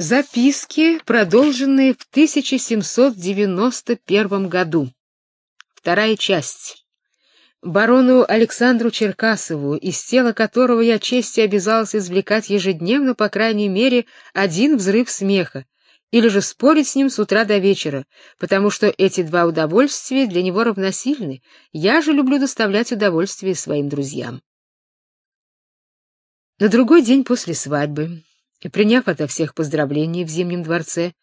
Записки, продолженные в 1791 году. Вторая часть. Барону Александру Черкасову, из тела которого я честью обязался извлекать ежедневно, по крайней мере, один взрыв смеха, или же спорить с ним с утра до вечера, потому что эти два удовольствия для него равносильны. Я же люблю доставлять удовольствие своим друзьям. На другой день после свадьбы и приняв ото всех поздравления в Зимнем дворце,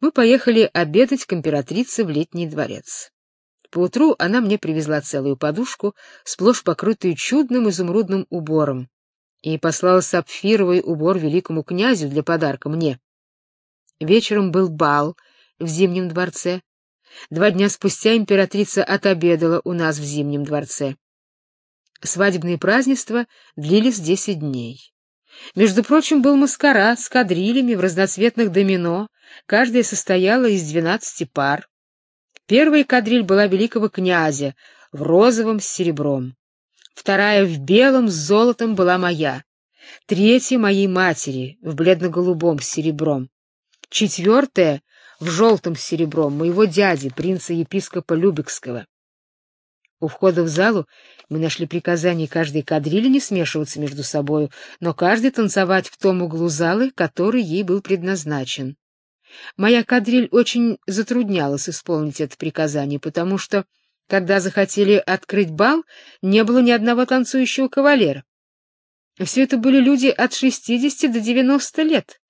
мы поехали обедать к императрице в Летний дворец. Поутру она мне привезла целую подушку, сплошь покрытую чудным изумрудным убором, и послала сапфировый убор великому князю для подарка мне. Вечером был бал в Зимнем дворце. Два дня спустя императрица отобедала у нас в Зимнем дворце. Свадебные празднества длились десять дней. Между прочим, был маскарад с кадрилями в разноцветных домино, каждая состояла из двенадцати пар. Первая кадриль была великого князя в розовом с серебром. Вторая в белом с золотом была моя. Третья моей матери в бледно-голубом с серебром. Четвертая в желтом с серебром моего дяди, принца-епископа Любекского. У входа в залу мы нашли приказание каждой кадрили не смешиваться между собою, но каждый танцевать в том углу залы, который ей был предназначен. Моя кадриль очень затруднялась исполнить это приказание, потому что, когда захотели открыть бал, не было ни одного танцующего кавалера. Все это были люди от шестидесяти до девяноста лет,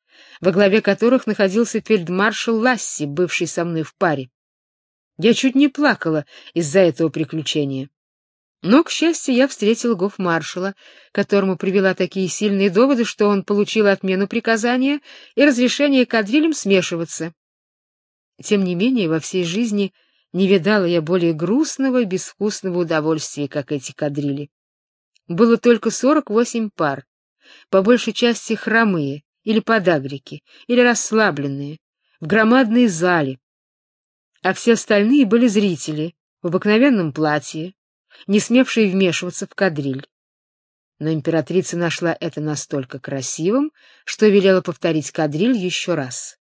во главе которых находился фельдмаршал Ласси, бывший со мной в паре. Я чуть не плакала из-за этого приключения. Но, к счастью, я встретила гофмаршала, которому привела такие сильные доводы, что он получил отмену приказания и разрешение кадрилям смешиваться. Тем не менее, во всей жизни не видала я более грустного и безвкусного удовольствия, как эти кадрили. Было только сорок восемь пар, по большей части хромые или подагрики, или расслабленные, в громадной зале, а все остальные были зрители в обыкновенном платье, не смевшие вмешиваться в кадриль. Но императрица нашла это настолько красивым, что велела повторить кадриль еще раз.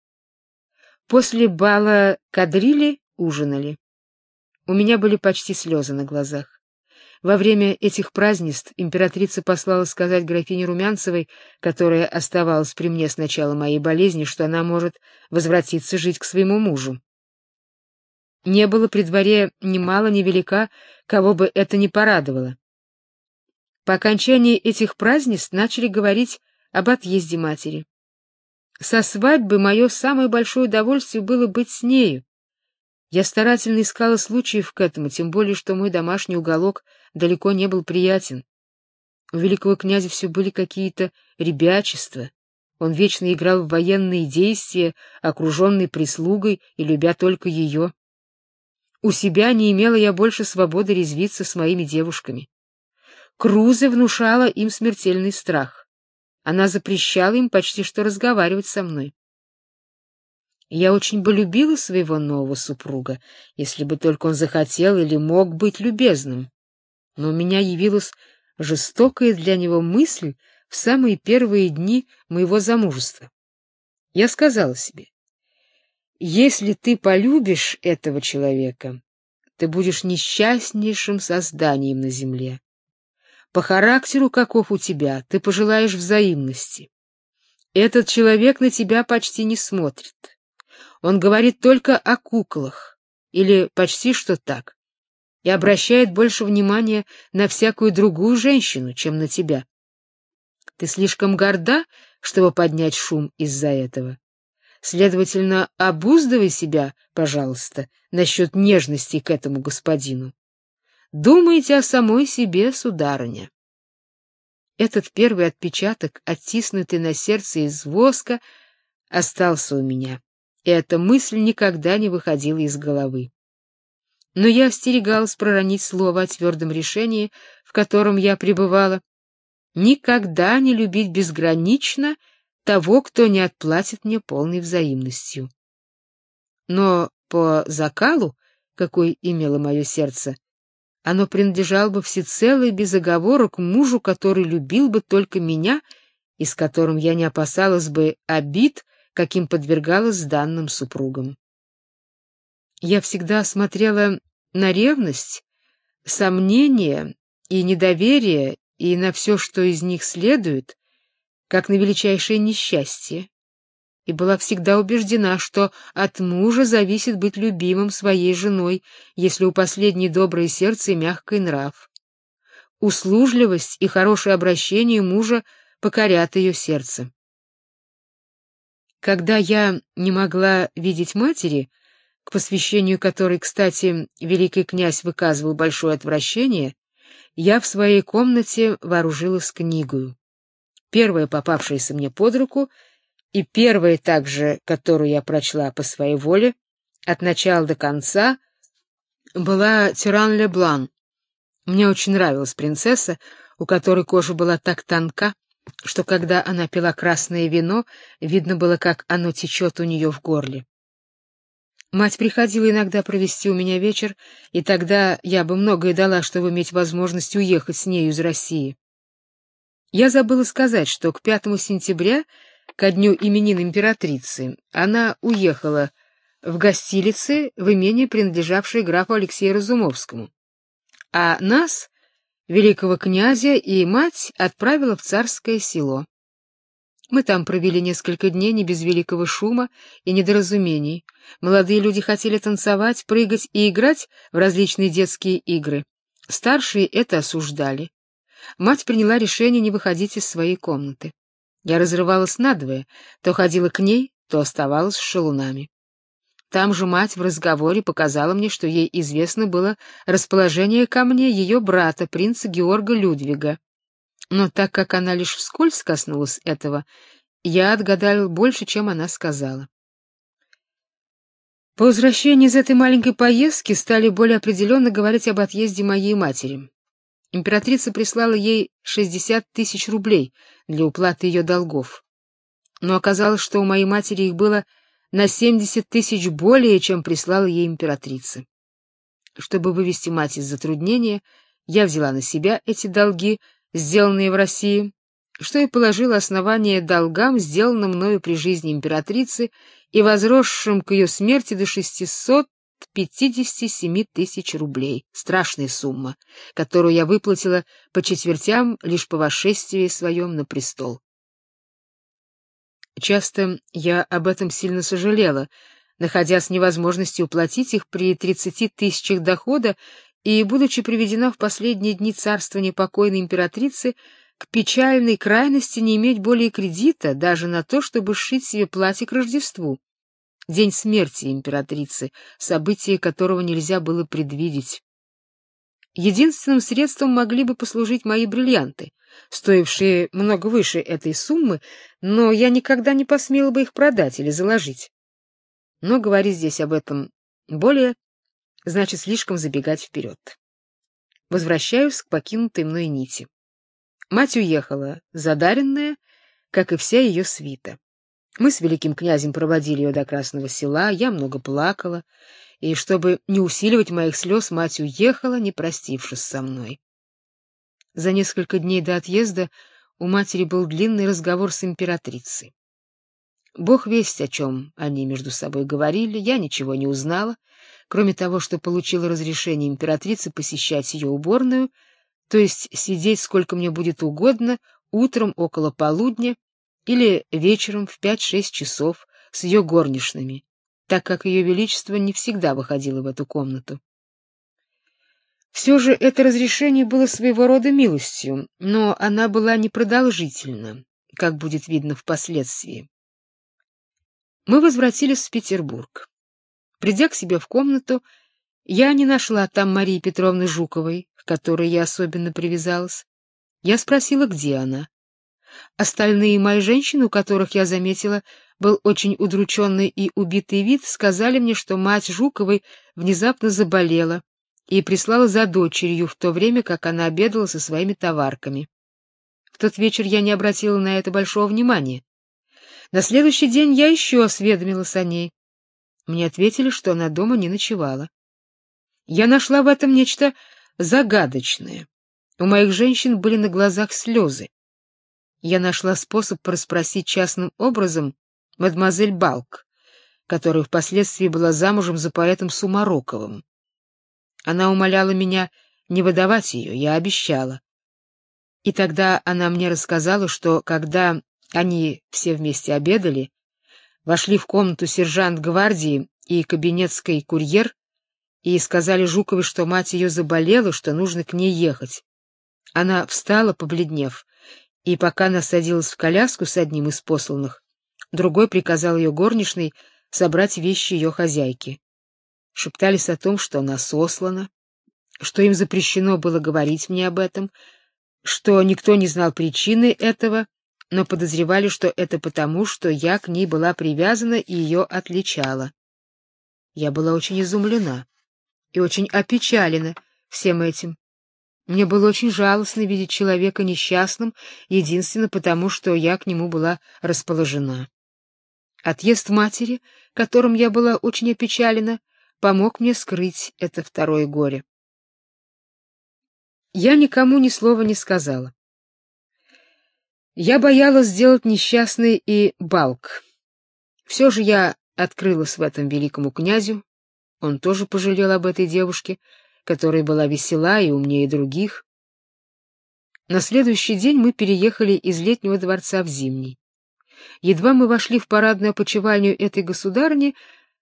После бала кадрили ужинали. У меня были почти слезы на глазах. Во время этих празднеств императрица послала сказать графине Румянцевой, которая оставалась при мне с начала моей болезни, что она может возвратиться жить к своему мужу. Не было при дворе ни мало ни велика, кого бы это не порадовало. По окончании этих празднеств начали говорить об отъезде матери. Со свадьбы мое самое большое удовольствие было быть с нею. Я старательно искала случаев к этому, тем более что мой домашний уголок далеко не был приятен. У великого князя все были какие-то ребячества. Он вечно играл в военные действия, окруженный прислугой и любя только ее. У себя не имела я больше свободы резвиться с моими девушками. Крузе внушала им смертельный страх. Она запрещала им почти что разговаривать со мной. Я очень бы любила своего нового супруга, если бы только он захотел или мог быть любезным. Но у меня явилась жестокая для него мысль в самые первые дни моего замужества. Я сказала себе: если ты полюбишь этого человека, ты будешь несчастнейшим созданием на земле. По характеру каков у тебя, ты пожелаешь взаимности. Этот человек на тебя почти не смотрит. Он говорит только о куклах, или почти что так, и обращает больше внимания на всякую другую женщину, чем на тебя. Ты слишком горда, чтобы поднять шум из-за этого. Следовательно, обуздывай себя, пожалуйста, насчет нежности к этому господину. Думайте о самой себе, сударыня. Этот первый отпечаток, оттиснутый на сердце из воска, остался у меня, и эта мысль никогда не выходила из головы. Но я остерегалась проронить слово о твердом решении, в котором я пребывала, никогда не любить безгранично — того, кто не отплатит мне полной взаимностью. Но по закалу, какой имело мое сердце, оно принадлежало бы всецело и без оговорок мужу, который любил бы только меня и с которым я не опасалась бы обид, каким подвергалась данным супругам. Я всегда смотрела на ревность, сомнение и недоверие и на все, что из них следует, как на величайшее несчастье, и была всегда убеждена, что от мужа зависит быть любимым своей женой, если у последней доброе сердце и мягкий нрав. Услужливость и хорошее обращение мужа покорят ее сердце. Когда я не могла видеть матери, к посвящению которой, кстати, великий князь выказывал большое отвращение, я в своей комнате вооружилась книгою. Первая попавшаяся мне под руку и первая также, которую я прочла по своей воле, от начала до конца, была «Тиран Леблан». Мне очень нравилась принцесса, у которой кожа была так тонка, что когда она пила красное вино, видно было, как оно течет у нее в горле. Мать приходила иногда провести у меня вечер, и тогда я бы многое дала, чтобы иметь возможность уехать с нею из России. Я забыла сказать, что к 5 сентября, ко дню именин императрицы, она уехала в гостилице в имение, принадлежавшее графу Алексею Разумовскому. А нас, великого князя и мать, отправила в царское село. Мы там провели несколько дней не без великого шума и недоразумений. Молодые люди хотели танцевать, прыгать и играть в различные детские игры. Старшие это осуждали. Мать приняла решение не выходить из своей комнаты. Я разрывалась надвое, то ходила к ней, то оставалась с шалунами. Там же мать в разговоре показала мне, что ей известно было расположение ко мне ее брата, принца Георга Людвига. Но так как она лишь вскользь коснулась этого, я отгадал больше, чем она сказала. По возвращении из этой маленькой поездки стали более определенно говорить об отъезде моей матери. Императрица прислала ей 60 тысяч рублей для уплаты ее долгов. Но оказалось, что у моей матери их было на 70 тысяч более, чем прислала ей императрица. Чтобы вывести мать из затруднения, я взяла на себя эти долги сделанные в России, что и положило основание долгам, сделанным мною при жизни императрицы и возросшим к ее смерти до 657 тысяч рублей. Страшная сумма, которую я выплатила по четвертям лишь по восшествии своем на престол. Часто я об этом сильно сожалела, находясь в невозможности уплатить их при 30 тысячах дохода и, будучи приведена в последние дни царствования покойной императрицы, к печальной крайности не иметь более кредита даже на то, чтобы сшить себе платье к Рождеству. День смерти императрицы, событие которого нельзя было предвидеть. Единственным средством могли бы послужить мои бриллианты, стоившие много выше этой суммы, но я никогда не посмела бы их продать или заложить. Но говорить здесь об этом более значит слишком забегать вперед. Возвращаюсь к покинутой мной нити. Мать уехала, задаренная, как и вся ее свита. Мы с великим князем проводили ее до Красного села, я много плакала, и чтобы не усиливать моих слез, мать уехала, не простившись со мной. За несколько дней до отъезда у матери был длинный разговор с императрицей. Бог весть, о чем они между собой говорили, я ничего не узнала, кроме того, что получила разрешение императрицы посещать ее уборную, то есть сидеть сколько мне будет угодно, утром около полудня или вечером в пять-шесть часов с ее горничными, так как ее величество не всегда выходило в эту комнату. Все же это разрешение было своего рода милостью, но она была непродолжительна, как будет видно впоследствии. Мы возвратились в Петербург. Придя к себе в комнату, я не нашла там Марии Петровны Жуковой, к которой я особенно привязалась. Я спросила, где она. Остальные мои женщины, у которых я заметила был очень удрученный и убитый вид, сказали мне, что мать Жуковой внезапно заболела и прислала за дочерью в то время, как она обедала со своими товарками. В тот вечер я не обратила на это большого внимания. На следующий день я еще осведомилась о ней. Мне ответили, что она дома не ночевала. Я нашла в этом нечто загадочное. У моих женщин были на глазах слезы. Я нашла способ проспросить частным образом мадемуазель Балк, которая впоследствии была замужем за поэтом Сумароковым. Она умоляла меня не выдавать ее, я обещала. И тогда она мне рассказала, что когда они все вместе обедали, вошли в комнату сержант гвардии и кабинетский курьер и сказали Жуковой, что мать ее заболела, что нужно к ней ехать. Она встала, побледнев, и пока она садилась в коляску с одним из посланных, другой приказал ее горничной собрать вещи ее хозяйки. Шептались о том, что она сослана, что им запрещено было говорить мне об этом, что никто не знал причины этого, но подозревали, что это потому, что я к ней была привязана и ее отличала. Я была очень изумлена и очень опечалена всем этим. Мне было очень жалостно видеть человека несчастным, единственно потому, что я к нему была расположена. Отъезд матери, которым я была очень опечалена, помог мне скрыть это второе горе. Я никому ни слова не сказала. Я боялась сделать несчастный и Балк. Все же я открылась в этом великому князю. Он тоже пожалел об этой девушке, которая была весела и умнее других. На следующий день мы переехали из летнего дворца в зимний. Едва мы вошли в парадную опочивальню этой государни,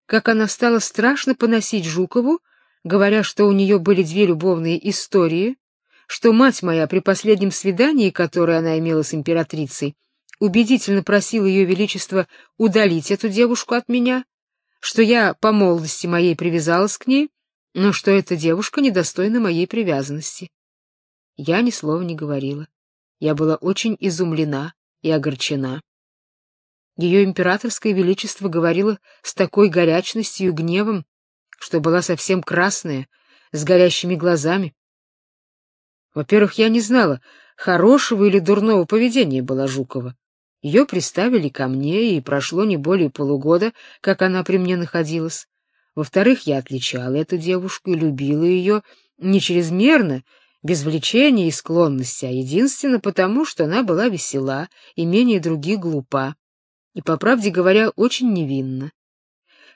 как она стала страшно поносить Жукову, говоря, что у нее были две любовные истории, что мать моя при последнем свидании, которое она имела с императрицей, убедительно просила ее величество удалить эту девушку от меня, что я по молодости моей привязалась к ней, но что эта девушка недостойна моей привязанности. Я ни слова не говорила. Я была очень изумлена и огорчена. Ее императорское величество говорило с такой горячностью и гневом, что была совсем красная, с горящими глазами. Во-первых, я не знала, хорошего или дурного поведения была Жукова. Ее приставили ко мне, и прошло не более полугода, как она при мне находилась. Во-вторых, я отличала эту девушку и любила ее не чрезмерно, без влечения и склонности, а единственно потому, что она была весела и менее других глупа, и, по правде говоря, очень невинна.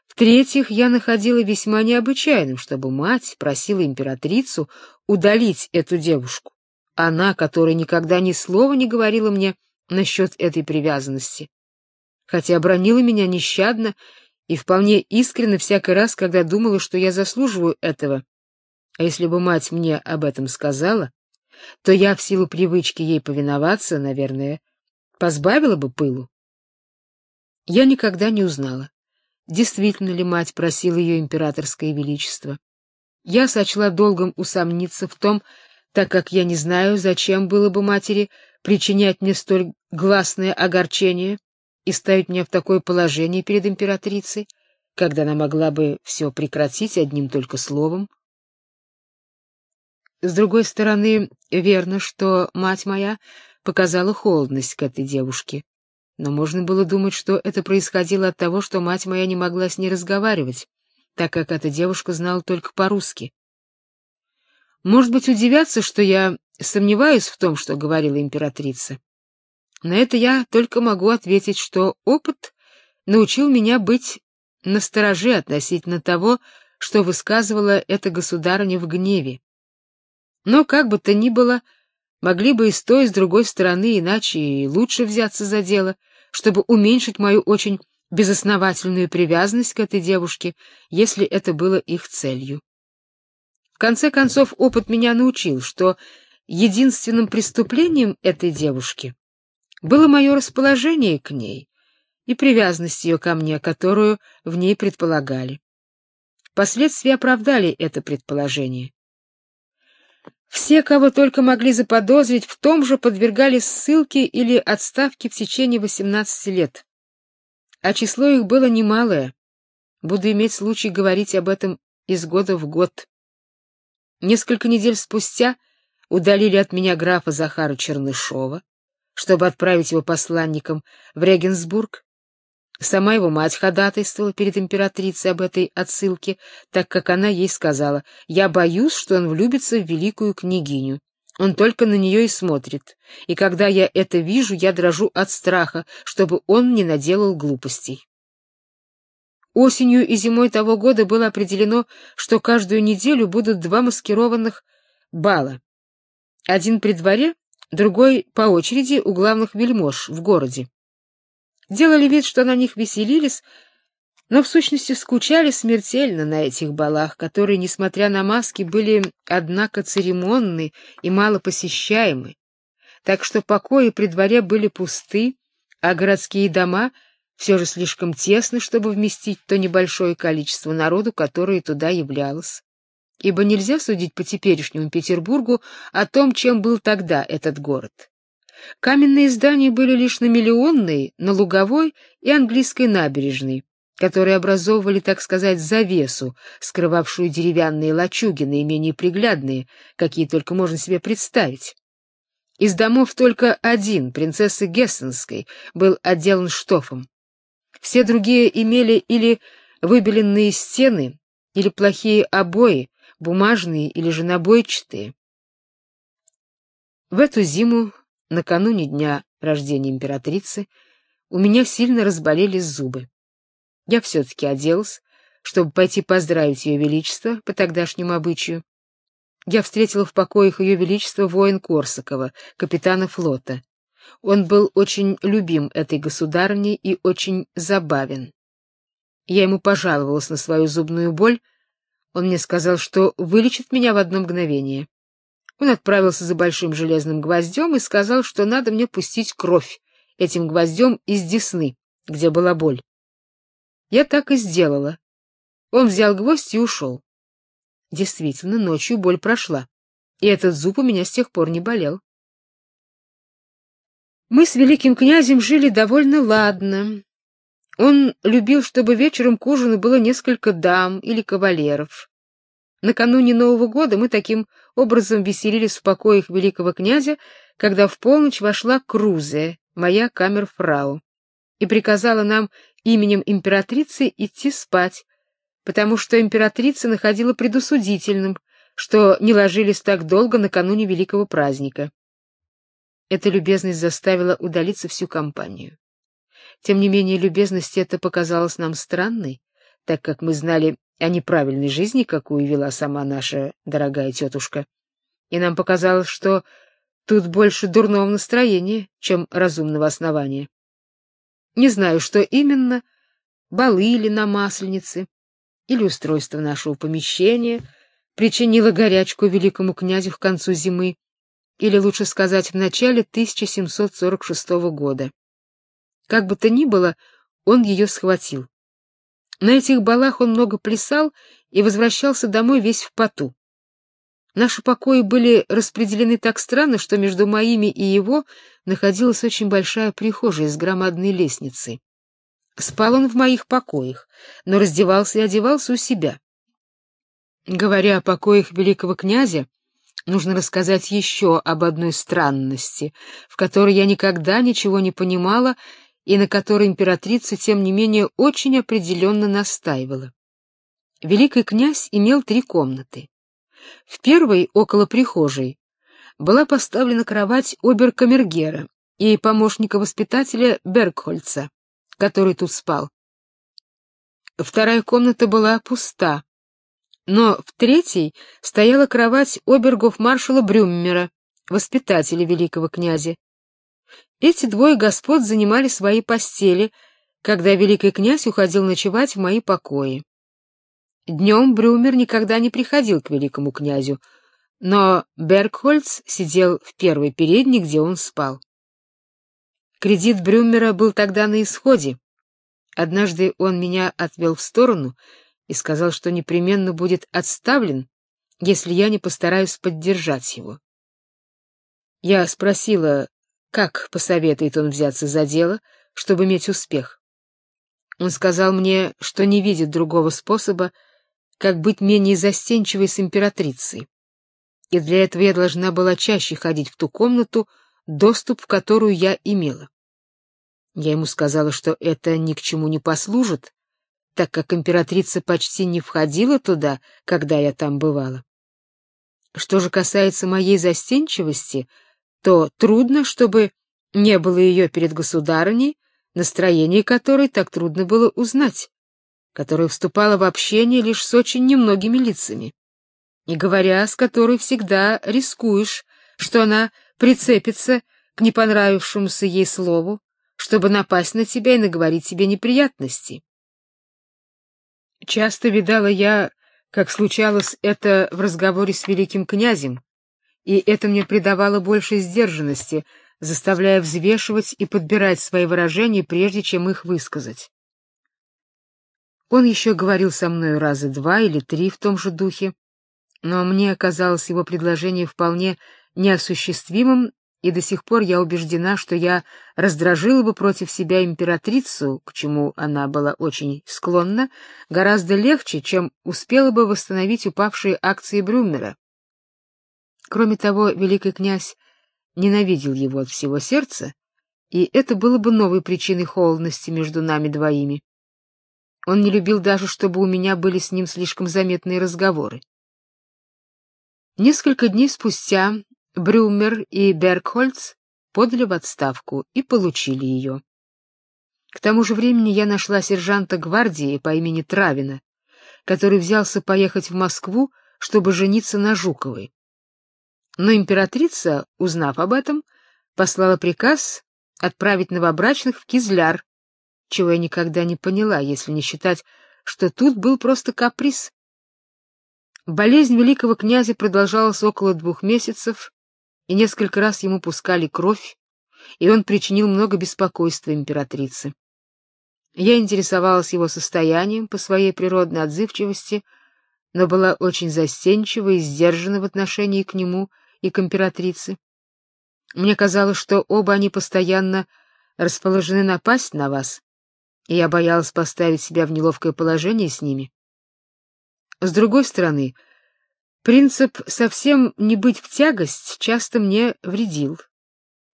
В-третьих, я находила весьма необычайным, чтобы мать просила императрицу удалить эту девушку. Она, которая никогда ни слова не говорила мне насчет этой привязанности, хотя обронила меня нещадно и вполне искренне всякий раз, когда думала, что я заслуживаю этого. А если бы мать мне об этом сказала, то я в силу привычки ей повиноваться, наверное, позбавила бы пылу. Я никогда не узнала, действительно ли мать просила ее императорское величество. Я сочла долгом усомниться в том, так как я не знаю, зачем было бы матери причинять мне столь гласное огорчение и ставить меня в такое положение перед императрицей, когда она могла бы все прекратить одним только словом. С другой стороны, верно, что мать моя показала холодность к этой девушке, но можно было думать, что это происходило от того, что мать моя не могла с ней разговаривать, так как эта девушка знала только по-русски. Может быть, удивятся, что я сомневаюсь в том, что говорила императрица. На это я только могу ответить, что опыт научил меня быть настороже относительно того, что высказывала эта государыня в гневе. Но как бы то ни было, могли бы и с той, и с другой стороны иначе и лучше взяться за дело, чтобы уменьшить мою очень безосновательную привязанность к этой девушке, если это было их целью. В конце концов, опыт меня научил, что единственным преступлением этой девушки было мое расположение к ней и привязанность ее ко мне, которую в ней предполагали. Последствия оправдали это предположение. Все, кого только могли заподозрить, в том же подвергались ссылке или отставке в течение 18 лет. А число их было немалое. Буду иметь случай говорить об этом из года в год. Несколько недель спустя удалили от меня графа Захара Чернышова, чтобы отправить его посланником в Регенсбург. Сама его мать ходатайствовала перед императрицей об этой отсылке, так как она ей сказала: "Я боюсь, что он влюбится в великую княгиню, Он только на нее и смотрит, и когда я это вижу, я дрожу от страха, чтобы он не наделал глупостей. Осенью и зимой того года было определено, что каждую неделю будут два маскированных бала. Один при дворе, другой по очереди у главных вельмож в городе. Делали вид, что на них веселились, но в сущности скучали смертельно на этих балах, которые, несмотря на маски, были, однако, церемонны и мало посещаемы, так что покои при дворе были пусты, а городские дома все же слишком тесны, чтобы вместить то небольшое количество народу, которое туда являлось. Ибо нельзя судить по теперешнему Петербургу о том, чем был тогда этот город. Каменные здания были лишь на Миллионной, на Луговой и Английской набережной, которые образовывали, так сказать, завесу, скрывавшую деревянные лачуги, наименее приглядные, какие только можно себе представить. Из домов только один, принцессы Гессенской, был отделан штофом. Все другие имели или выбеленные стены, или плохие обои, бумажные или же набойчатые. В эту зиму, накануне дня рождения императрицы, у меня сильно разболелись зубы. Я все-таки оделась, чтобы пойти поздравить ее величество по тогдашнему обычаю. Я встретила в покоях ее величества воин Корсакова, капитана флота. Он был очень любим этой государыней и очень забавен. Я ему пожаловалась на свою зубную боль. Он мне сказал, что вылечит меня в одно мгновение. Он отправился за большим железным гвоздем и сказал, что надо мне пустить кровь этим гвоздем из десны, где была боль. Я так и сделала. Он взял гвоздь и ушел. Действительно, ночью боль прошла, и этот зуб у меня с тех пор не болел. Мы с великим князем жили довольно ладно. Он любил, чтобы вечером к ужину было несколько дам или кавалеров. Накануне Нового года мы таким образом веселились в покоях великого князя, когда в полночь вошла Крузе, моя камерфрау, и приказала нам именем императрицы идти спать, потому что императрица находила предусудительным, что не ложились так долго накануне великого праздника. Эта любезность заставила удалиться всю компанию. Тем не менее, любезность эта показалась нам странной, так как мы знали о неправильной жизни, какую вела сама наша дорогая тетушка. И нам показалось, что тут больше дурного настроения, чем разумного основания. Не знаю, что именно, балы или на масленице, или устройство нашего помещения причинило горячку великому князю в концу зимы, или лучше сказать, в начале 1746 года. Как бы то ни было, он ее схватил. На этих балах он много плясал и возвращался домой весь в поту. Наши покои были распределены так странно, что между моими и его находилась очень большая прихожая с громадной лестницей. Спал он в моих покоях, но раздевался и одевался у себя. Говоря о покоях великого князя, нужно рассказать еще об одной странности, в которой я никогда ничего не понимала и на которой императрица, тем не менее, очень определенно настаивала. Великий князь имел три комнаты. В первой, около прихожей, была поставлена кровать оберкамергера и помощника-воспитателя Бергхольца, который тут спал. Вторая комната была пуста, но в третьей стояла кровать обергов-маршала Брюммера, воспитателя великого князя. Эти двое господ занимали свои постели, когда великий князь уходил ночевать в мои покои. Днем Брюмер никогда не приходил к великому князю, но Бергхольц сидел в первой передней, где он спал. Кредит Брюмера был тогда на исходе. Однажды он меня отвел в сторону и сказал, что непременно будет отставлен, если я не постараюсь поддержать его. Я спросила, как посоветует он взяться за дело, чтобы иметь успех. Он сказал мне, что не видит другого способа, как быть менее застенчивой с императрицей. И для этого я должна была чаще ходить в ту комнату, доступ в которую я имела. Я ему сказала, что это ни к чему не послужит, так как императрица почти не входила туда, когда я там бывала. Что же касается моей застенчивости, то трудно, чтобы не было ее перед государыней, настроение которой так трудно было узнать, которая вступала в общение лишь с очень немногими лицами, и говоря с которой всегда рискуешь, что она прицепится к не понравившемуся ей слову, чтобы напасть на тебя и наговорить тебе неприятностей. Часто видала я как случалось это в разговоре с великим князем, и это мне придавало больше сдержанности, заставляя взвешивать и подбирать свои выражения, прежде чем их высказать. Он еще говорил со мной раза два или три в том же духе, но мне казалось его предложение вполне неосуществимым и до сих пор я убеждена, что я раздражила бы против себя императрицу, к чему она была очень склонна, гораздо легче, чем успела бы восстановить упавшие акции Брюмера. Кроме того, великий князь ненавидел его от всего сердца, и это было бы новой причиной холодности между нами двоими. Он не любил даже, чтобы у меня были с ним слишком заметные разговоры. Несколько дней спустя Брюмер и Бергхольц подали в отставку и получили ее. К тому же времени я нашла сержанта гвардии по имени Травина, который взялся поехать в Москву, чтобы жениться на Жуковой. Но императрица, узнав об этом, послала приказ отправить новобрачных в Кизляр, чего я никогда не поняла, если не считать, что тут был просто каприз. Болезнь великого князя продолжалась около двух месяцев, и несколько раз ему пускали кровь, и он причинил много беспокойства императрице. Я интересовалась его состоянием по своей природной отзывчивости, но была очень застенчива и сдержана в отношении к нему и к императрице. Мне казалось, что оба они постоянно расположены напасть на вас, и я боялась поставить себя в неловкое положение с ними. С другой стороны, Принцип совсем не быть в тягость часто мне вредил,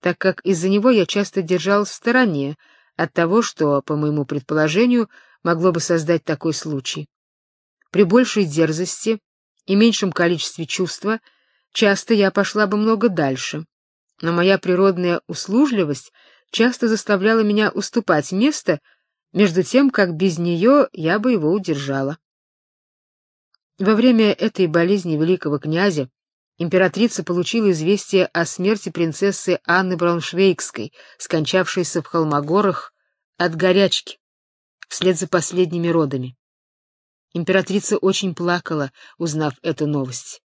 так как из-за него я часто держалась в стороне от того, что, по моему предположению, могло бы создать такой случай. При большей дерзости и меньшем количестве чувства часто я пошла бы много дальше, но моя природная услужливость часто заставляла меня уступать место, между тем, как без нее я бы его удержала. Во время этой болезни великого князя императрица получила известие о смерти принцессы Анны Брауншвейгской, скончавшейся в Холмогорах от горячки вслед за последними родами. Императрица очень плакала, узнав эту новость.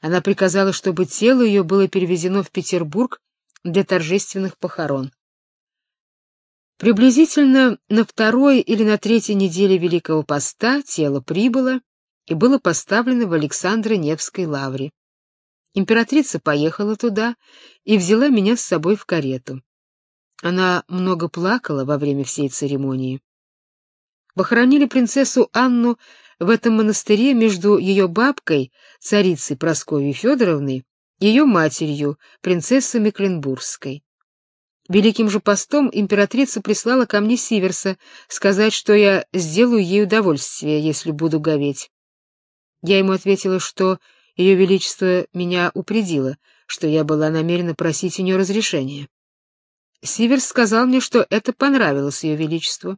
Она приказала, чтобы тело ее было перевезено в Петербург для торжественных похорон. Приблизительно на второй или на третьей неделе Великого Поста тело прибыло и было поставлено в Александро-Невской лавре. Императрица поехала туда и взяла меня с собой в карету. Она много плакала во время всей церемонии. Похоронили принцессу Анну в этом монастыре между ее бабкой, царицей Прасковьей Федоровной, ее матерью, принцессой Мекленбургской. Великим же постом императрица прислала ко мне Сиверса сказать, что я сделаю ей удовольствие, если буду говеть. Я ему ответила, что ее величество меня упредило, что я была намерена просить у нее разрешения. Сиверс сказал мне, что это понравилось ее величеству.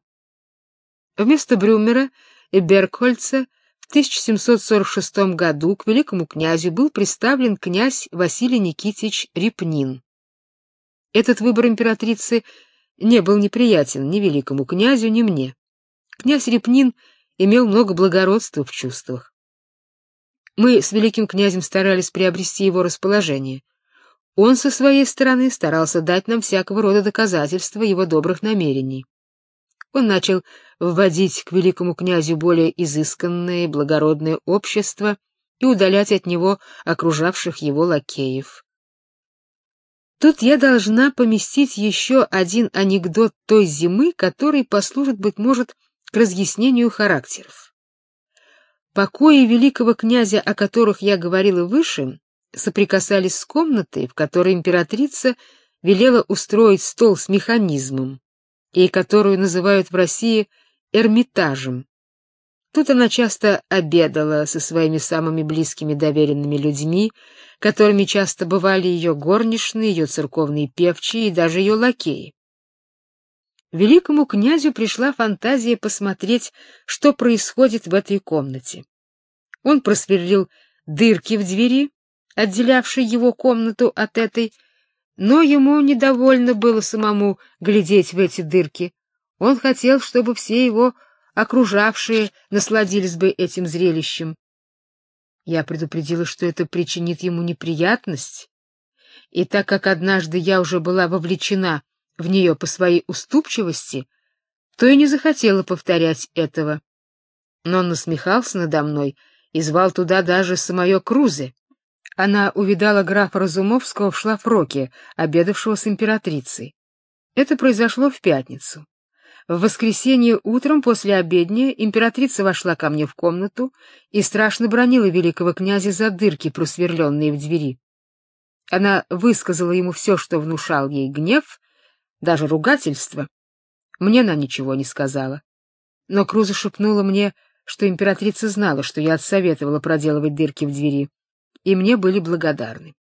Вместо Брюмера и Бергхольца в 1746 году к великому князю был представлен князь Василий Никитич Репнин. Этот выбор императрицы не был неприятен ни великому князю, ни мне. Князь Репнин имел много благородства в чувствах. Мы с великим князем старались приобрести его расположение. Он со своей стороны старался дать нам всякого рода доказательства его добрых намерений. Он начал вводить к великому князю более изысканное и благородное общество и удалять от него окружавших его лакеев. Тут я должна поместить еще один анекдот той зимы, который послужит быть может к разъяснению характеров. Покои великого князя, о которых я говорила выше, соприкасались с комнатой, в которой императрица велела устроить стол с механизмом, и которую называют в России Эрмитажем. Тут она часто обедала со своими самыми близкими доверенными людьми, которыми часто бывали ее горничные, ее церковные певчие и даже ее лакеи. Великому князю пришла фантазия посмотреть, что происходит в этой комнате. Он просверлил дырки в двери, отделявшей его комнату от этой, но ему недовольно было самому глядеть в эти дырки. Он хотел, чтобы все его окружавшие насладились бы этим зрелищем. Я предупредила, что это причинит ему неприятность, и так как однажды я уже была вовлечена в нее по своей уступчивости, то и не захотела повторять этого. Но он насмехался надо мной и звал туда даже самое Крузе. Она увидала графа Разумовского в шлафроке, обедавшего с императрицей. Это произошло в пятницу. В воскресенье утром после обедни императрица вошла ко мне в комнату и страшно бронила великого князя за дырки, просверленные в двери. Она высказала ему все, что внушал ей гнев, даже ругательство. Мне она ничего не сказала. Но Круза шепнула мне, что императрица знала, что я отсоветовала проделывать дырки в двери, и мне были благодарны.